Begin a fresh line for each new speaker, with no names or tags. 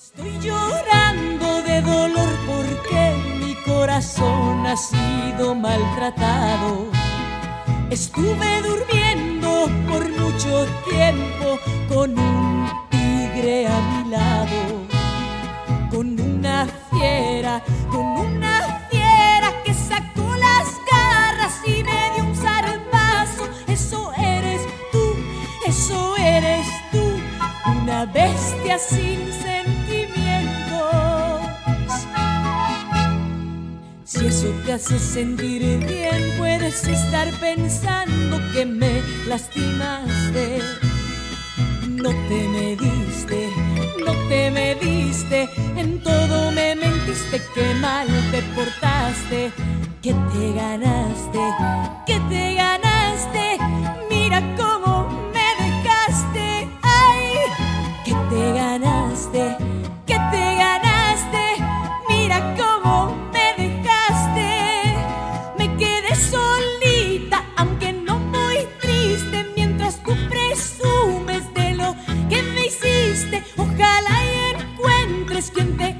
Estoy llorando de dolor porque mi corazón ha sido maltratado. Estuve durmiendo por mucho tiempo con un tigre a mi lado, con una fiera, con una fiera que sacó las garras y me dio un zarpazo. Eso eres tú, eso eres tú, una bestia sin Si eso te hace sentir bien, puedes estar pensando que me lastimaste. No te mediste, no te mediste, en todo me mentiste, que mal te portaste, que te ganaste, que triste, ojalá y encuentres quien te